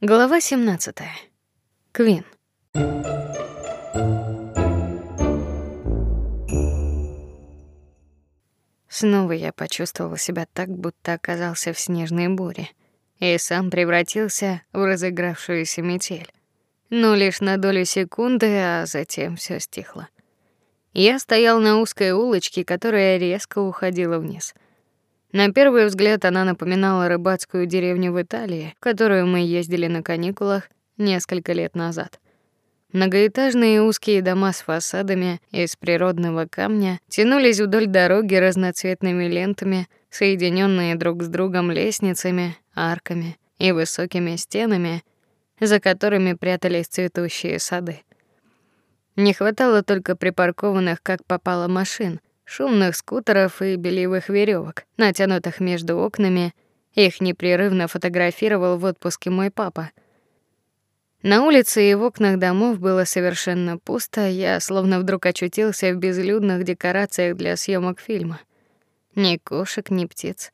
Глава 17. Квин. Снова я почувствовал себя так, будто оказался в снежной буре и сам превратился в разыгравшуюся метель. Но лишь на долю секунды, а затем все стихло. Я стоял на узкой улочке, которая резко уходила вниз — на первый взгляд она напоминала рыбацкую деревню в Италии, в которую мы ездили на каникулах несколько лет назад. Многоэтажные узкие дома с фасадами из природного камня тянулись вдоль дороги разноцветными лентами, соединенные друг с другом лестницами, арками и высокими стенами, за которыми прятались цветущие сады. Не хватало только припаркованных как попало машин, шумных скутеров и белевых веревок, натянутых между окнами. Их непрерывно фотографировал в отпуске мой папа. На улице и в окнах домов было совершенно пусто, я словно вдруг очутился в безлюдных декорациях для съемок фильма. Ни кошек, ни птиц,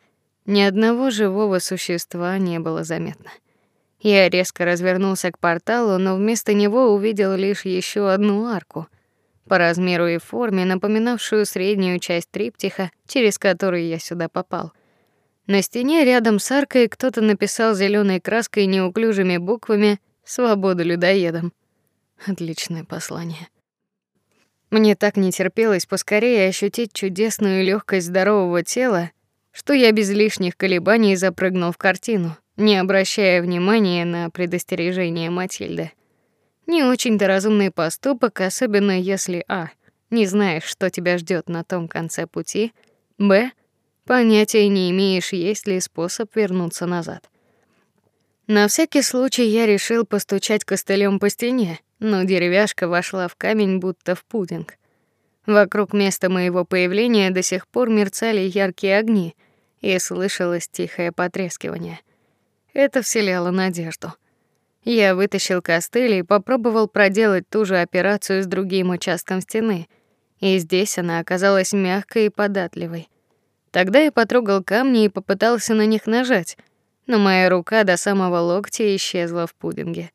ни одного живого существа не было заметно. Я резко развернулся к порталу, но вместо него увидел лишь еще одну арку — по размеру и форме напоминавшую среднюю часть триптиха, через который я сюда попал. На стене рядом с аркой кто-то написал зеленой краской неуклюжими буквами «Свобода людоедам». Отличное послание. Мне так не терпелось поскорее ощутить чудесную легкость здорового тела, что я без лишних колебаний запрыгнул в картину, не обращая внимания на предостережение Матильды. Не очень-то разумный поступок, особенно если а не знаешь, что тебя ждет на том конце пути, б понятия не имеешь, есть ли способ вернуться назад. На всякий случай я решил постучать костылем по стене, но деревяшка вошла в камень будто в пудинг. Вокруг места моего появления до сих пор мерцали яркие огни, и слышалось тихое потрескивание. Это вселяло надежду. Я вытащил костыль и попробовал проделать ту же операцию с другим участком стены, и здесь она оказалась мягкой и податливой. Тогда я потрогал камни и попытался на них нажать, но моя рука до самого локтя исчезла в пудинге.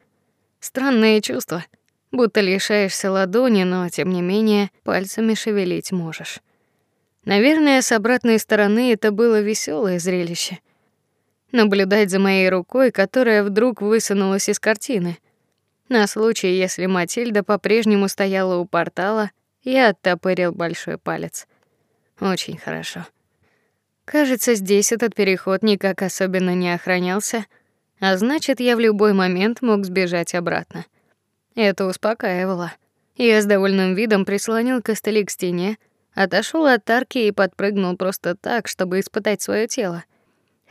Странное чувство, будто лишаешься ладони, но тем не менее пальцами шевелить можешь. Наверное, с обратной стороны это было веселое зрелище наблюдать за моей рукой, которая вдруг высунулась из картины. На случай, если Матильда по-прежнему стояла у портала, я оттопырил большой палец. Очень хорошо. Кажется, здесь этот переход никак особенно не охранялся, а значит, я в любой момент мог сбежать обратно. Это успокаивало. Я с довольным видом прислонил костыли к стене, отошел от арки и подпрыгнул просто так, чтобы испытать свое тело.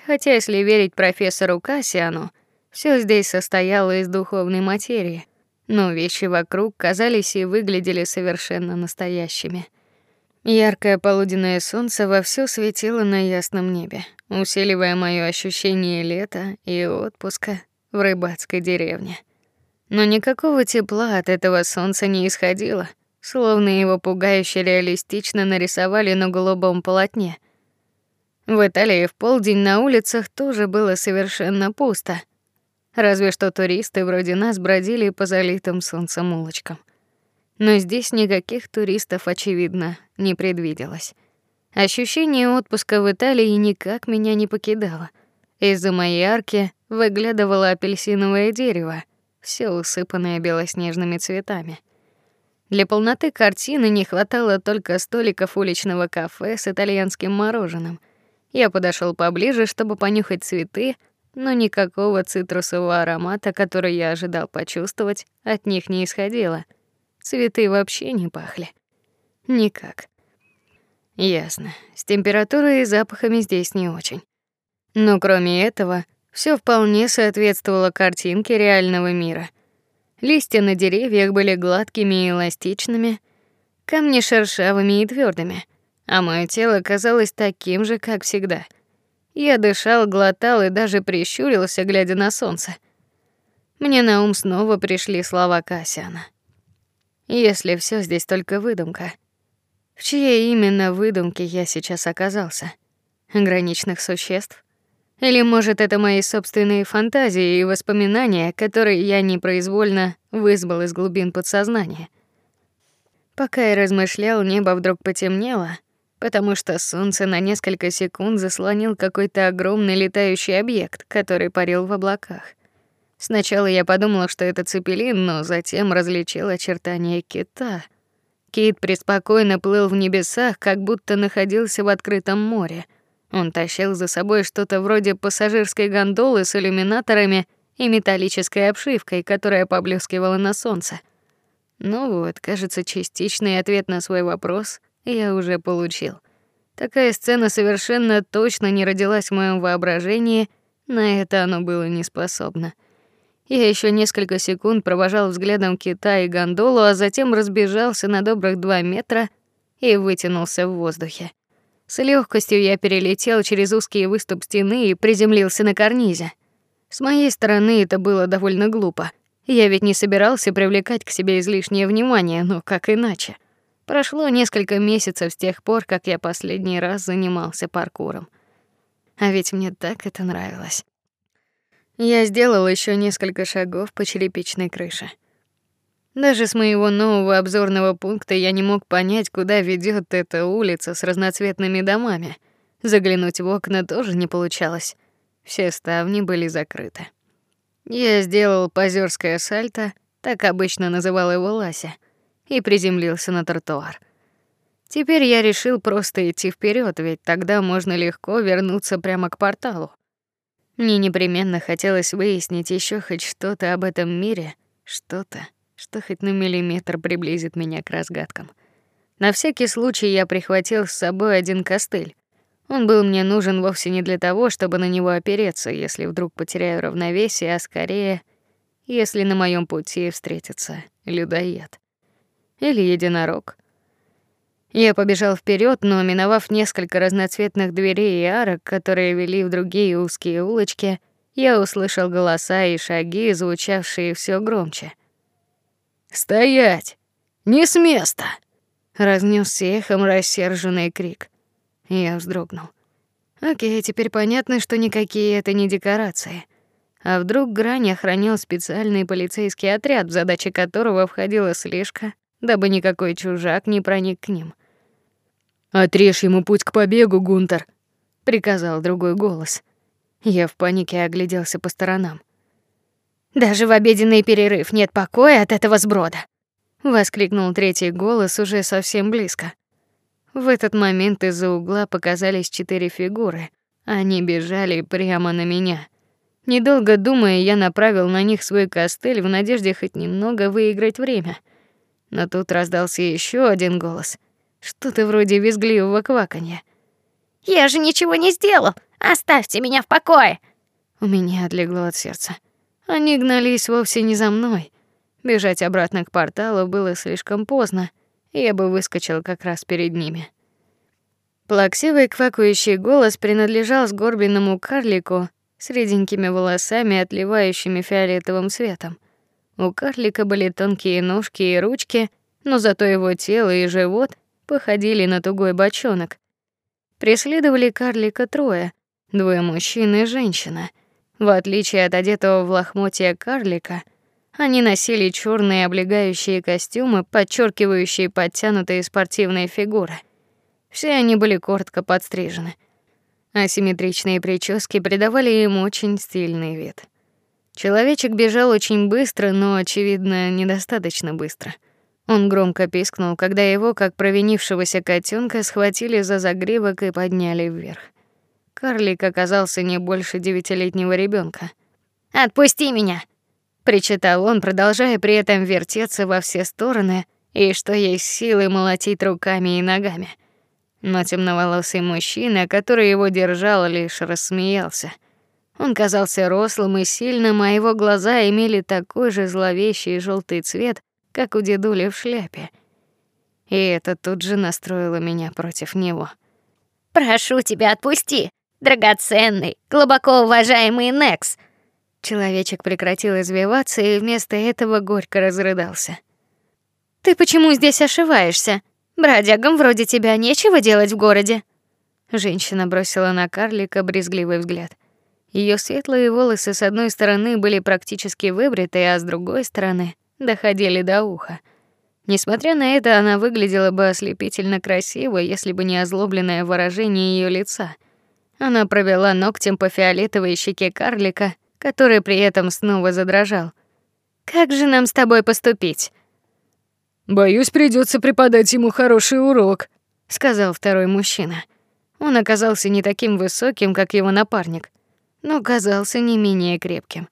Хотя, если верить профессору Кассиану, все здесь состояло из духовной материи, но вещи вокруг казались и выглядели совершенно настоящими. Яркое полуденное солнце вовсю светило на ясном небе, усиливая моё ощущение лета и отпуска в рыбацкой деревне. Но никакого тепла от этого солнца не исходило, словно его пугающе реалистично нарисовали на голубом полотне — в Италии в полдень на улицах тоже было совершенно пусто. Разве что туристы вроде нас бродили по залитым солнцем улочкам. Но здесь никаких туристов, очевидно, не предвиделось. Ощущение отпуска в Италии никак меня не покидало. Из-за моей арки выглядывало апельсиновое дерево, все усыпанное белоснежными цветами. Для полноты картины не хватало только столиков уличного кафе с итальянским мороженым. Я подошел поближе, чтобы понюхать цветы, но никакого цитрусового аромата, который я ожидал почувствовать, от них не исходило. Цветы вообще не пахли. Никак. Ясно. С температурой и запахами здесь не очень. Но кроме этого, все вполне соответствовало картинке реального мира. Листья на деревьях были гладкими и эластичными, камни шершавыми и твердыми а мое тело казалось таким же, как всегда. Я дышал, глотал и даже прищурился, глядя на солнце. Мне на ум снова пришли слова Касяна. Если все здесь только выдумка, в чьей именно выдумке я сейчас оказался? Граничных существ? Или, может, это мои собственные фантазии и воспоминания, которые я непроизвольно вызвал из глубин подсознания. Пока я размышлял, небо вдруг потемнело, потому что солнце на несколько секунд заслонил какой-то огромный летающий объект, который парил в облаках. Сначала я подумала, что это цепелин, но затем различила очертания кита. Кит преспокойно плыл в небесах, как будто находился в открытом море. Он тащил за собой что-то вроде пассажирской гондолы с иллюминаторами и металлической обшивкой, которая поблескивала на солнце. Ну вот, кажется, частичный ответ на свой вопрос я уже получил. Такая сцена совершенно точно не родилась в моем воображении, на это оно было не способно. Я еще несколько секунд провожал взглядом кита и гондолу, а затем разбежался на добрых два метра и вытянулся в воздухе. С легкостью я перелетел через узкий выступ стены и приземлился на карнизе. С моей стороны это было довольно глупо. Я ведь не собирался привлекать к себе излишнее внимание, но как иначе? Прошло несколько месяцев с тех пор, как я последний раз занимался паркуром. А ведь мне так это нравилось. Я сделал еще несколько шагов по черепичной крыше. Даже с моего нового обзорного пункта я не мог понять, куда ведет эта улица с разноцветными домами. Заглянуть в окна тоже не получалось. Все ставни были закрыты. Я сделал позерское сальто, так обычно называл его Лася, и приземлился на тротуар. Теперь я решил просто идти вперед, ведь тогда можно легко вернуться прямо к порталу. Мне непременно хотелось выяснить еще хоть что-то об этом мире, что-то, что хоть на миллиметр приблизит меня к разгадкам. На всякий случай я прихватил с собой один костыль. Он был мне нужен вовсе не для того, чтобы на него опереться, если вдруг потеряю равновесие, а скорее, если на моем пути встретится людоед или единорог. Я побежал вперед, но миновав несколько разноцветных дверей и арок, которые вели в другие узкие улочки, я услышал голоса и шаги, звучавшие все громче. "Стоять! Не с места!" разнесся эхом рассерженный крик. Я вздрогнул. О'кей, теперь понятно, что никакие это не декорации. А вдруг Грань охранял специальный полицейский отряд, в задачи которого входила слежка, дабы никакой чужак не проник к ним. Отрежь ему путь к побегу, Гунтер, приказал другой голос. Я в панике огляделся по сторонам. Даже в обеденный перерыв нет покоя от этого сброда, воскликнул третий голос уже совсем близко. В этот момент из-за угла показались четыре фигуры. Они бежали прямо на меня. Недолго думая, я направил на них свой костыль в надежде хоть немного выиграть время. Но тут раздался еще один голос. Что-то вроде визгливого кваканья. Я же ничего не сделал. Оставьте меня в покое. У меня отлегло от сердца. Они гнались вовсе не за мной. Бежать обратно к порталу было слишком поздно. Я бы выскочил как раз перед ними. Плаксивый квакающий голос принадлежал сгорбленному карлику с реденькими волосами, отливающими фиолетовым цветом. У карлика были тонкие ножки и ручки, но зато его тело и живот походили на тугой бочонок. Преследовали карлика трое: двое мужчин и женщина. В отличие от одетого в лохмотья карлика, они носили черные облегающие костюмы, подчеркивающие подтянутые спортивные фигуры. Все они были коротко подстрижены. Асимметричные прически придавали им очень стильный вид. Человечек бежал очень быстро, но очевидно, недостаточно быстро. Он громко пискнул, когда его, как провинившегося котенка, схватили за загривок и подняли вверх. Карлик оказался не больше девятилетнего ребенка. "Отпусти меня", причитал он, продолжая при этом вертеться во все стороны и что есть силы молотить руками и ногами. Но темноволосый мужчина, который его держал, лишь рассмеялся. Он казался рослым и сильным, а его глаза имели такой же зловещий желтый цвет, как у дедули в шляпе. И это тут же настроило меня против него. Прошу тебя, отпусти, драгоценный, глубоко уважаемый Некс. Человечек прекратил извиваться и вместо этого горько разрыдался. Ты почему здесь ошиваешься? Бродягам вроде тебя нечего делать в городе. Женщина бросила на карлика брезгливый взгляд. Ее светлые волосы с одной стороны были практически выбриты, а с другой стороны доходили до уха. Несмотря на это, она выглядела бы ослепительно красиво, если бы не озлобленное выражение ее лица. Она провела ногтем по фиолетовой щеке карлика, который при этом снова задрожал. Как же нам с тобой поступить? Боюсь, придется преподать ему хороший урок, сказал второй мужчина. Он оказался не таким высоким, как его напарник, но казался не менее крепким.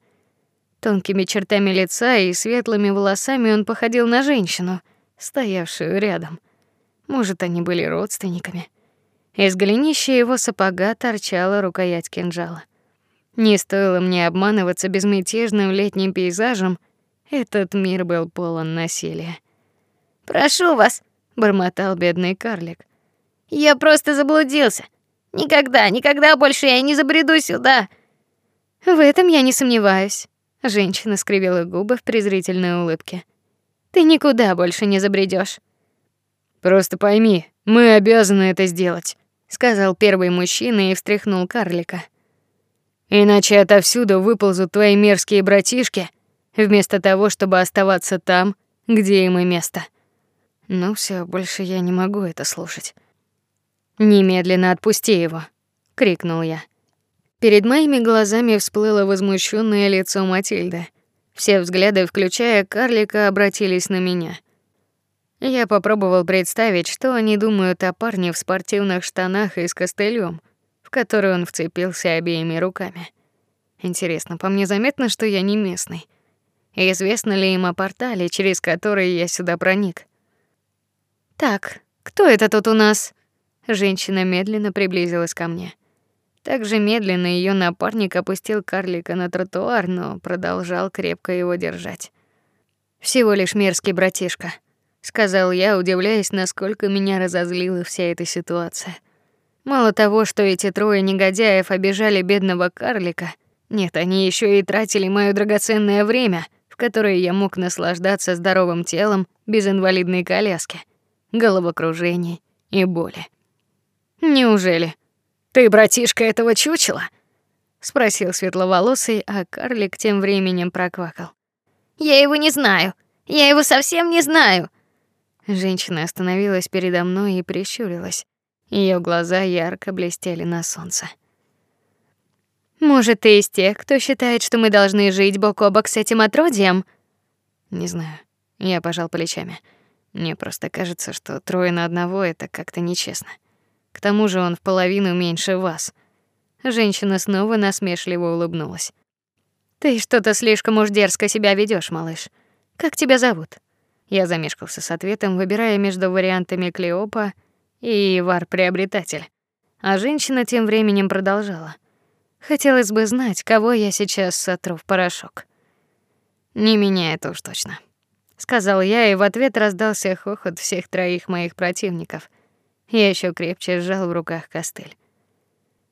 Тонкими чертами лица и светлыми волосами он походил на женщину, стоявшую рядом. Может, они были родственниками. Из голенища его сапога торчала рукоять кинжала. Не стоило мне обманываться безмятежным летним пейзажем, этот мир был полон насилия. "Прошу вас", бормотал бедный карлик. "Я просто заблудился. Никогда, никогда больше я не забреду сюда". В этом я не сомневаюсь. Женщина скривила губы в презрительной улыбке. Ты никуда больше не забредешь. Просто пойми, мы обязаны это сделать, сказал первый мужчина и встряхнул карлика. Иначе отовсюду выползут твои мерзкие братишки, вместо того, чтобы оставаться там, где им и место. Ну все, больше я не могу это слушать. Немедленно отпусти его, крикнул я. Перед моими глазами всплыло возмущенное лицо Матильды. Все взгляды, включая карлика, обратились на меня. Я попробовал представить, что они думают о парне в спортивных штанах и с костылем, в который он вцепился обеими руками. Интересно, по мне заметно, что я не местный. Известно ли им о портале, через который я сюда проник? Так, кто это тут у нас? Женщина медленно приблизилась ко мне. Также медленно ее напарник опустил карлика на тротуар, но продолжал крепко его держать. Всего лишь мерзкий братишка, сказал я, удивляясь, насколько меня разозлила вся эта ситуация. Мало того, что эти трое негодяев обижали бедного карлика, нет, они еще и тратили моё драгоценное время, в которое я мог наслаждаться здоровым телом без инвалидной коляски, головокружений и боли. Неужели ты братишка этого чучела? спросил светловолосый, а карлик тем временем проквакал. Я его не знаю. Я его совсем не знаю. Женщина остановилась передо мной и прищурилась. Ее глаза ярко блестели на солнце. Может, ты из тех, кто считает, что мы должны жить бок о бок с этим отродьем? Не знаю. Я пожал плечами. Мне просто кажется, что трое на одного это как-то нечестно. К тому же он в половину меньше вас. Женщина снова насмешливо улыбнулась. Ты что-то слишком уж дерзко себя ведешь, малыш. Как тебя зовут? Я замешкался с ответом, выбирая между вариантами Клеопа и Вар-приобретатель. А женщина тем временем продолжала: Хотелось бы знать, кого я сейчас сотру в порошок. Не меня это уж точно, сказал я, и в ответ раздался хохот всех троих моих противников. Я еще крепче сжал в руках костыль.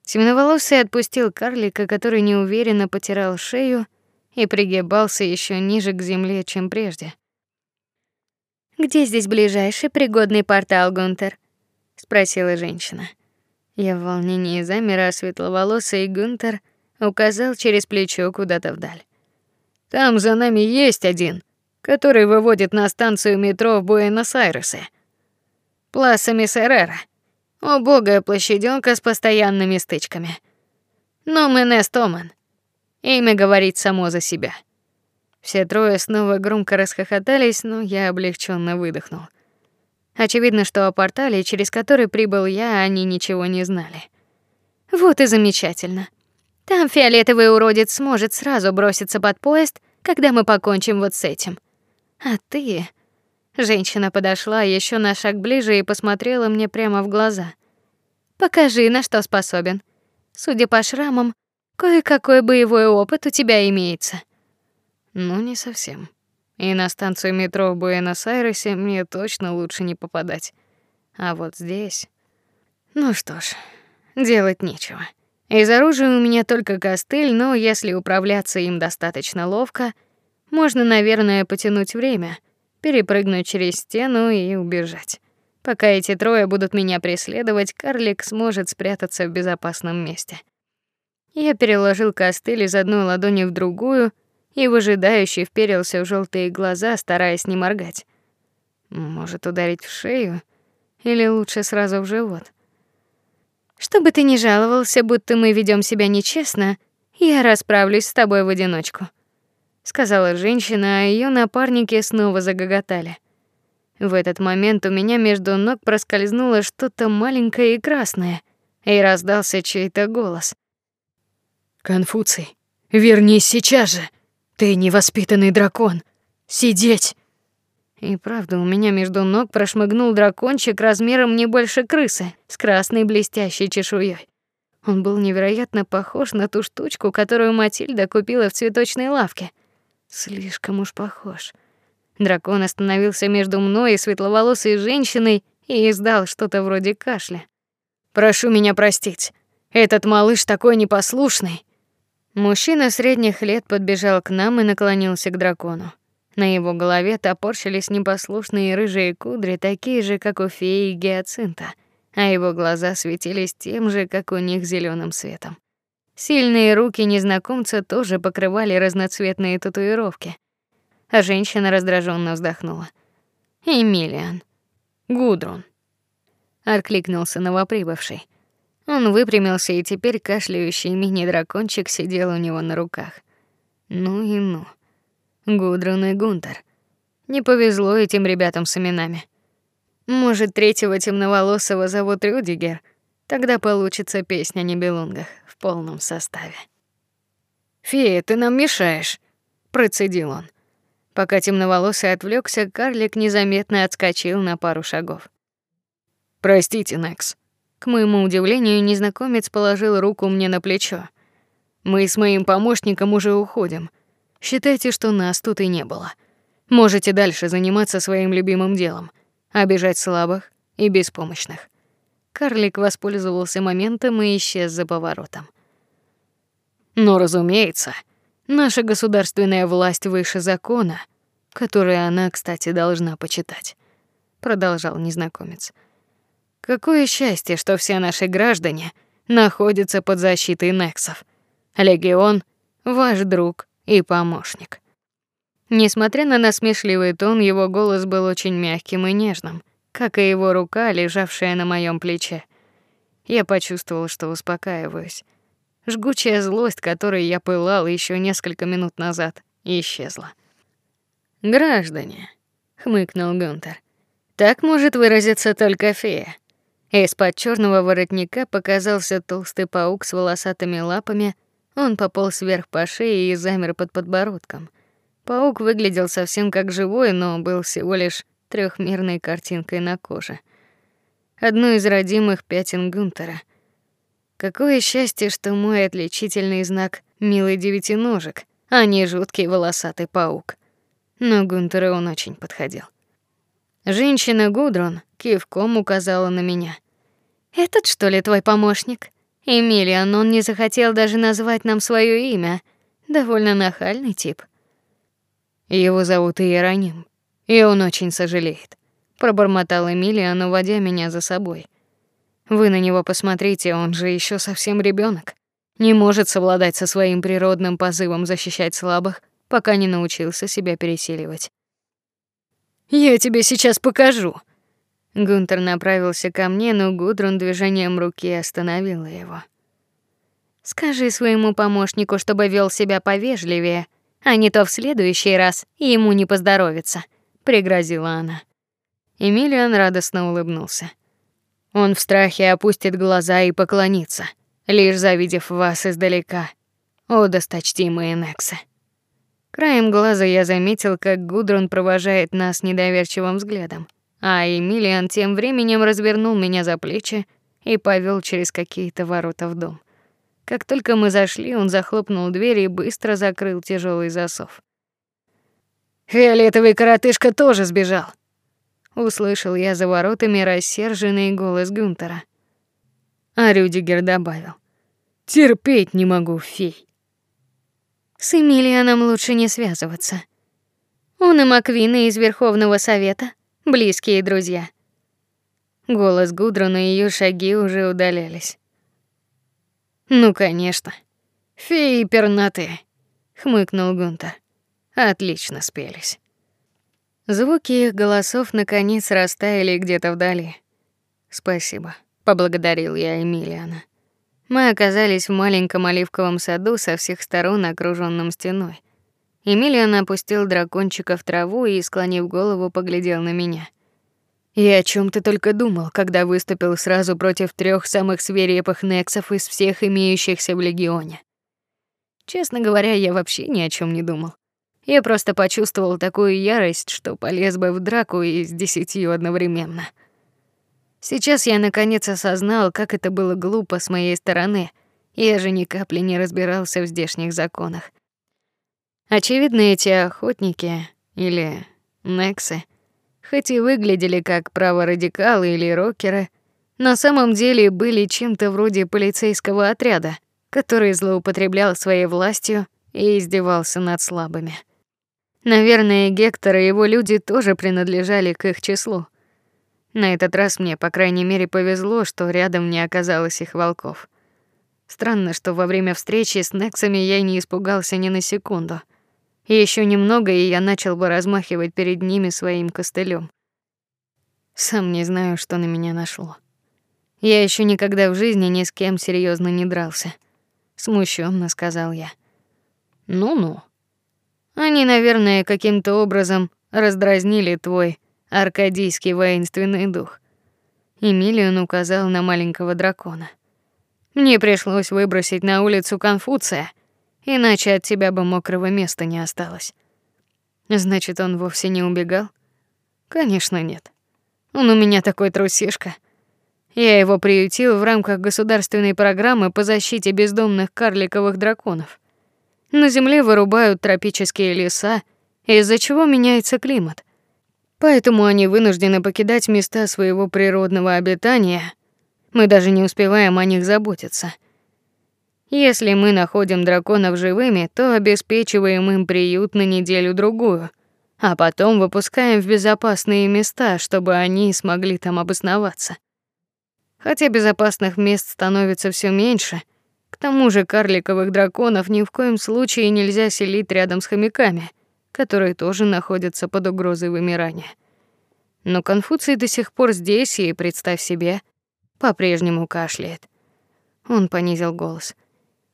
Темноволосый отпустил карлика, который неуверенно потирал шею и пригибался еще ниже к земле, чем прежде. Где здесь ближайший пригодный портал, Гунтер? спросила женщина. Я в волнении замер, а светловолосый Гунтер указал через плечо куда-то вдаль. Там за нами есть один, который выводит на станцию метро в Буэнос-Айресе. Пласа Миссерера. Убогая площадёнка с постоянными стычками. Но Менес Томан. Имя говорит само за себя. Все трое снова громко расхохотались, но я облегченно выдохнул. Очевидно, что о портале, через который прибыл я, они ничего не знали. Вот и замечательно. Там фиолетовый уродец сможет сразу броситься под поезд, когда мы покончим вот с этим. А ты? Женщина подошла еще на шаг ближе и посмотрела мне прямо в глаза. Покажи, на что способен. Судя по шрамам, кое-какой боевой опыт у тебя имеется. Ну, не совсем. И на станцию метро в Буэнос-Айресе мне точно лучше не попадать. А вот здесь... Ну что ж, делать нечего. Из оружия у меня только костыль, но если управляться им достаточно ловко, можно, наверное, потянуть время, перепрыгнуть через стену и убежать. Пока эти трое будут меня преследовать, карлик сможет спрятаться в безопасном месте. Я переложил костыль из одной ладони в другую и выжидающе вперился в желтые глаза, стараясь не моргать. Может ударить в шею или лучше сразу в живот. Чтобы ты не жаловался, будто мы ведем себя нечестно, я расправлюсь с тобой в одиночку, сказала женщина, а ее напарники снова загоготали. В этот момент у меня между ног проскользнуло что-то маленькое и красное, и раздался чей-то голос. Конфуций, вернись сейчас же. Ты невоспитанный дракон. Сидеть. И правда, у меня между ног прошмыгнул дракончик размером не больше крысы, с красной блестящей чешуей. Он был невероятно похож на ту штучку, которую Матильда купила в цветочной лавке. Слишком уж похож. Дракон остановился между мной и светловолосой женщиной и издал что-то вроде кашля. Прошу меня простить. Этот малыш такой непослушный. Мужчина средних лет подбежал к нам и наклонился к дракону. На его голове топорщились непослушные рыжие кудри, такие же, как у феи гиацинта, а его глаза светились тем же, как у них зеленым светом. Сильные руки незнакомца тоже покрывали разноцветные татуировки. А женщина раздраженно вздохнула. Эмилиан, Гудрун. Откликнулся новоприбывший. Он выпрямился, и теперь кашляющий мини-дракончик сидел у него на руках. Ну и ну. Гудрун и Гунтер. Не повезло этим ребятам с именами. Может, третьего темноволосого зовут Рюдигер? Тогда получится песня о небелунгах в полном составе. «Фея, ты нам мешаешь», — процедил он. Пока темноволосый отвлекся, карлик незаметно отскочил на пару шагов. «Простите, Некс», к моему удивлению, незнакомец положил руку мне на плечо. Мы с моим помощником уже уходим. Считайте, что нас тут и не было. Можете дальше заниматься своим любимым делом, обижать слабых и беспомощных. Карлик воспользовался моментом и исчез за поворотом. Но, разумеется, наша государственная власть выше закона, который она, кстати, должна почитать, продолжал незнакомец. Какое счастье, что все наши граждане находятся под защитой Нексов. Легион ваш друг и помощник. Несмотря на насмешливый тон, его голос был очень мягким и нежным, как и его рука, лежавшая на моем плече. Я почувствовал, что успокаиваюсь. Жгучая злость, которой я пылал еще несколько минут назад, исчезла. Граждане, хмыкнул Гюнтер. Так может выразиться только фея. Из-под черного воротника показался толстый паук с волосатыми лапами. Он пополз вверх по шее и замер под подбородком. Паук выглядел совсем как живой, но был всего лишь трехмерной картинкой на коже. Одно из родимых пятен Гунтера. Какое счастье, что мой отличительный знак милый девятиножек, а не жуткий волосатый паук. Но Гунтеру он очень подходил. Женщина Гудрон кивком указала на меня. Этот что ли твой помощник? Эмилиан, он не захотел даже назвать нам свое имя. Довольно нахальный тип. Его зовут Иероним, и он очень сожалеет, пробормотал Эмилиан, уводя меня за собой. Вы на него посмотрите, он же еще совсем ребенок, не может совладать со своим природным позывом защищать слабых, пока не научился себя пересиливать. Я тебе сейчас покажу, Гунтер направился ко мне, но Гудрун движением руки остановила его. Скажи своему помощнику, чтобы вел себя повежливее, а не то в следующий раз ему не поздоровится, пригрозила она. Эмилиан радостно улыбнулся. Он в страхе опустит глаза и поклонится, лишь завидев вас издалека. О, досточтимые Нексы. Краем глаза я заметил, как Гудрун провожает нас недоверчивым взглядом а Эмилиан тем временем развернул меня за плечи и повел через какие-то ворота в дом. Как только мы зашли, он захлопнул дверь и быстро закрыл тяжелый засов. Фиолетовый коротышка тоже сбежал. Услышал я за воротами рассерженный голос Гюнтера. А Рюдигер добавил: "Терпеть не могу фей". С Эмилианом лучше не связываться. Он и Маквина из Верховного совета близкие друзья. Голос Гудрона и ее шаги уже удалялись. Ну, конечно. Феи пернатые, хмыкнул Гунтер. Отлично спелись. Звуки их голосов наконец растаяли где-то вдали. Спасибо, поблагодарил я Эмилиана. Мы оказались в маленьком оливковом саду со всех сторон окружённом стеной. Эмилиан опустил дракончика в траву и, склонив голову, поглядел на меня. И о чем ты только думал, когда выступил сразу против трех самых свирепых нексов из всех имеющихся в легионе? Честно говоря, я вообще ни о чем не думал. Я просто почувствовал такую ярость, что полез бы в драку и с десятью одновременно. Сейчас я наконец осознал, как это было глупо с моей стороны. Я же ни капли не разбирался в здешних законах. Очевидно, эти охотники или нексы хоть и выглядели как праворадикалы или рокеры, на самом деле были чем-то вроде полицейского отряда, который злоупотреблял своей властью и издевался над слабыми. Наверное, Гектор и его люди тоже принадлежали к их числу. На этот раз мне, по крайней мере, повезло, что рядом не оказалось их волков. Странно, что во время встречи с Нексами я не испугался ни на секунду. И еще немного, и я начал бы размахивать перед ними своим костылем. Сам не знаю, что на меня нашло. Я еще никогда в жизни ни с кем серьезно не дрался, смущенно сказал я. Ну-ну. Они, наверное, каким-то образом раздразнили твой аркадийский воинственный дух. Эмилион указал на маленького дракона. Мне пришлось выбросить на улицу Конфуция иначе от тебя бы мокрого места не осталось. Значит, он вовсе не убегал? Конечно, нет. Он у меня такой трусишка. Я его приютил в рамках государственной программы по защите бездомных карликовых драконов. На земле вырубают тропические леса, из-за чего меняется климат. Поэтому они вынуждены покидать места своего природного обитания. Мы даже не успеваем о них заботиться. Если мы находим драконов живыми, то обеспечиваем им приют на неделю-другую, а потом выпускаем в безопасные места, чтобы они смогли там обосноваться. Хотя безопасных мест становится все меньше, тому же карликовых драконов ни в коем случае нельзя селить рядом с хомяками, которые тоже находятся под угрозой вымирания. Но Конфуций до сих пор здесь, и представь себе, по-прежнему кашляет. Он понизил голос.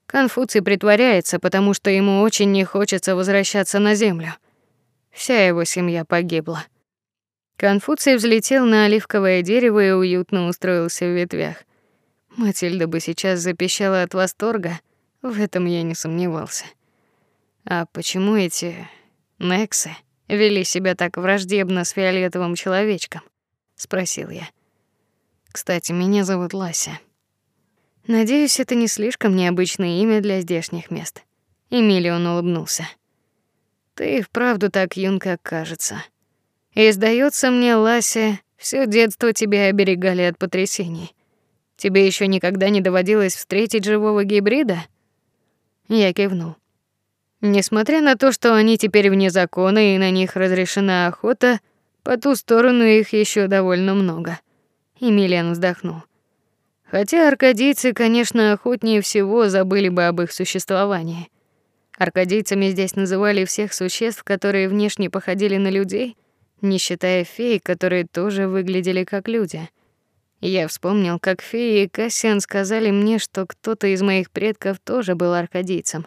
Конфуций притворяется, потому что ему очень не хочется возвращаться на землю. Вся его семья погибла. Конфуций взлетел на оливковое дерево и уютно устроился в ветвях. Матильда бы сейчас запищала от восторга, в этом я не сомневался. А почему эти нексы вели себя так враждебно с фиолетовым человечком? спросил я. Кстати, меня зовут Лася. Надеюсь, это не слишком необычное имя для здешних мест. Эмилион улыбнулся. Ты вправду так юн, как кажется. И сдается мне, Лася, все детство тебя оберегали от потрясений. Тебе еще никогда не доводилось встретить живого гибрида? Я кивнул. Несмотря на то, что они теперь вне закона и на них разрешена охота, по ту сторону их еще довольно много. Эмилиан вздохнул. Хотя аркадийцы, конечно, охотнее всего забыли бы об их существовании. Аркадийцами здесь называли всех существ, которые внешне походили на людей, не считая фей, которые тоже выглядели как люди. Я вспомнил, как феи и Кассиан сказали мне, что кто-то из моих предков тоже был аркадийцем.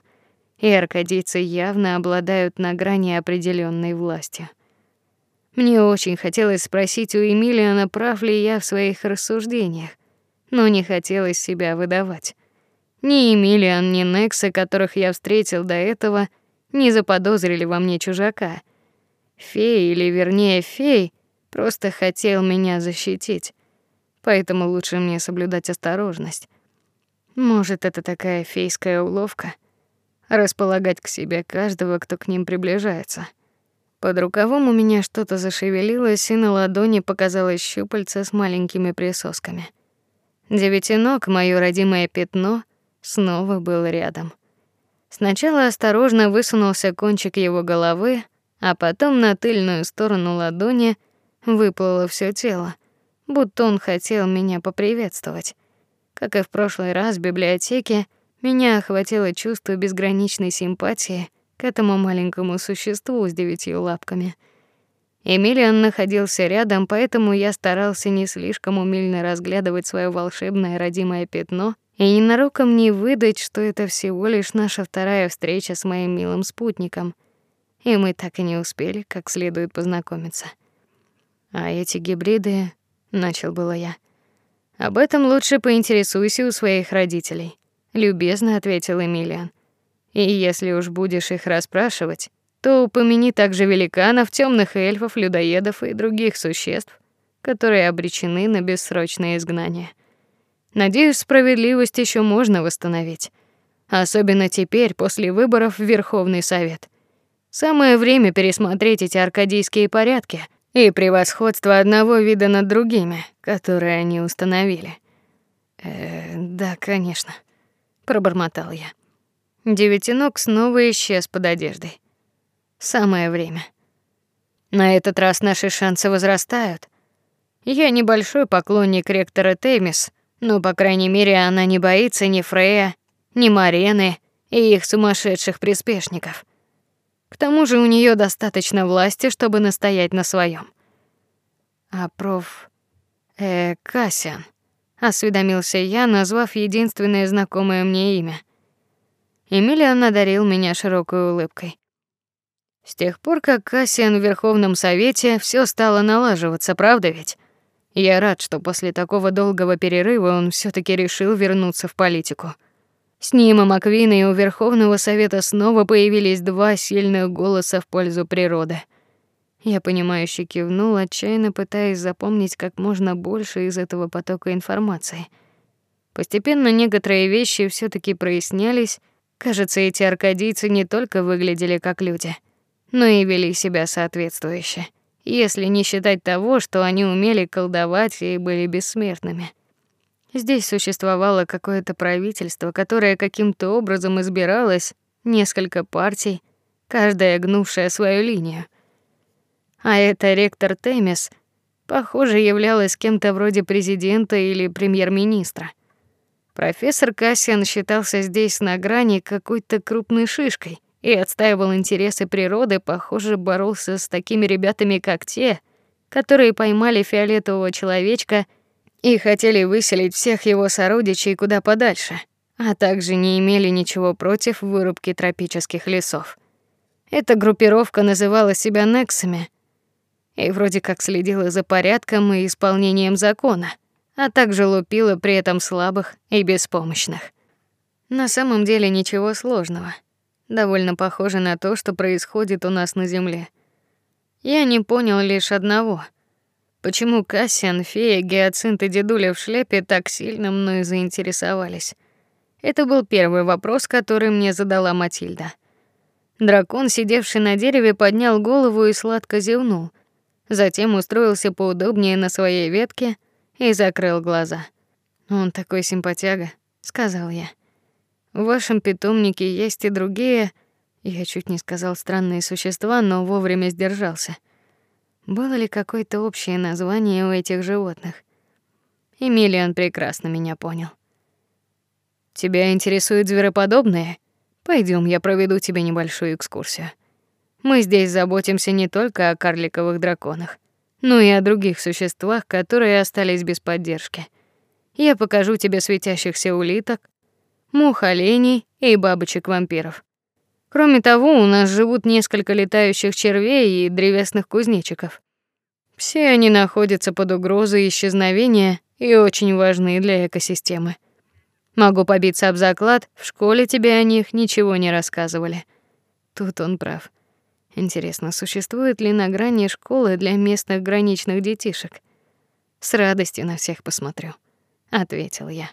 И аркадийцы явно обладают на грани определенной власти. Мне очень хотелось спросить у Эмилиана, прав ли я в своих рассуждениях но не хотелось себя выдавать. Ни Эмилиан, ни Некса, которых я встретил до этого, не заподозрили во мне чужака. Фей, или вернее фей, просто хотел меня защитить. Поэтому лучше мне соблюдать осторожность. Может, это такая фейская уловка располагать к себе каждого, кто к ним приближается. Под рукавом у меня что-то зашевелилось, и на ладони показалось щупальце с маленькими присосками. Девятиног, моё родимое пятно, снова был рядом. Сначала осторожно высунулся кончик его головы, а потом на тыльную сторону ладони выплыло всё тело, будто он хотел меня поприветствовать. Как и в прошлый раз в библиотеке, Меня охватило чувство безграничной симпатии к этому маленькому существу с девятью лапками. Эмилиан находился рядом, поэтому я старался не слишком умильно разглядывать свое волшебное родимое пятно и ненароком не выдать, что это всего лишь наша вторая встреча с моим милым спутником. И мы так и не успели как следует познакомиться. А эти гибриды, начал было я. Об этом лучше поинтересуйся у своих родителей, любезно ответил Эмилиан. И если уж будешь их расспрашивать, то упомяни также великанов, темных эльфов, людоедов и других существ, которые обречены на бессрочное изгнание. Надеюсь, справедливость еще можно восстановить, особенно теперь после выборов в Верховный совет. Самое время пересмотреть эти аркадийские порядки и превосходство одного вида над другими, которые они установили. Э, да, конечно, пробормотал я. Девятиног снова исчез под одеждой. Самое время. На этот раз наши шансы возрастают. Я небольшой поклонник ректора Темис, но по крайней мере она не боится ни Фрея, ни Марены и их сумасшедших приспешников. К тому же у нее достаточно власти, чтобы настоять на своем. А проф э Кассиан осведомился я, назвав единственное знакомое мне имя. Эмилиан одарил меня широкой улыбкой. С тех пор, как Кассиан в Верховном совете, все стало налаживаться, правда ведь? Я рад, что после такого долгого перерыва он все таки решил вернуться в политику. С ним и Маквиной у Верховного совета снова появились два сильных голоса в пользу природы. Я понимающе кивнул, отчаянно пытаясь запомнить как можно больше из этого потока информации. Постепенно некоторые вещи все таки прояснялись. Кажется, эти аркадийцы не только выглядели как люди — но и вели себя соответствующе, если не считать того, что они умели колдовать и были бессмертными. Здесь существовало какое-то правительство, которое каким-то образом избиралось, несколько партий, каждая гнувшая свою линию. А это ректор Темис, похоже, являлась кем-то вроде президента или премьер-министра. Профессор Кассиан считался здесь на грани какой-то крупной шишкой и отстаивал интересы природы, похоже, боролся с такими ребятами, как те, которые поймали фиолетового человечка и хотели выселить всех его сородичей куда подальше, а также не имели ничего против вырубки тропических лесов. Эта группировка называла себя нексами и вроде как следила за порядком и исполнением закона, а также лупила при этом слабых и беспомощных. На самом деле ничего сложного довольно похоже на то, что происходит у нас на земле. Я не понял лишь одного: почему Кассиан, Фея, Гиацинт и дедуля в шляпе так сильно мной заинтересовались. Это был первый вопрос, который мне задала Матильда. Дракон, сидевший на дереве, поднял голову и сладко зевнул. Затем устроился поудобнее на своей ветке и закрыл глаза. Он такой симпатяга, сказал я. В вашем питомнике есть и другие, я чуть не сказал странные существа, но вовремя сдержался. Было ли какое-то общее название у этих животных? Эмилиан прекрасно меня понял. Тебя интересуют звероподобные? Пойдем, я проведу тебе небольшую экскурсию. Мы здесь заботимся не только о карликовых драконах, но и о других существах, которые остались без поддержки. Я покажу тебе светящихся улиток, мух оленей и бабочек-вампиров. Кроме того, у нас живут несколько летающих червей и древесных кузнечиков. Все они находятся под угрозой исчезновения и очень важны для экосистемы. Могу побиться об заклад, в школе тебе о них ничего не рассказывали. Тут он прав. Интересно, существует ли на грани школы для местных граничных детишек? С радостью на всех посмотрю, ответил я.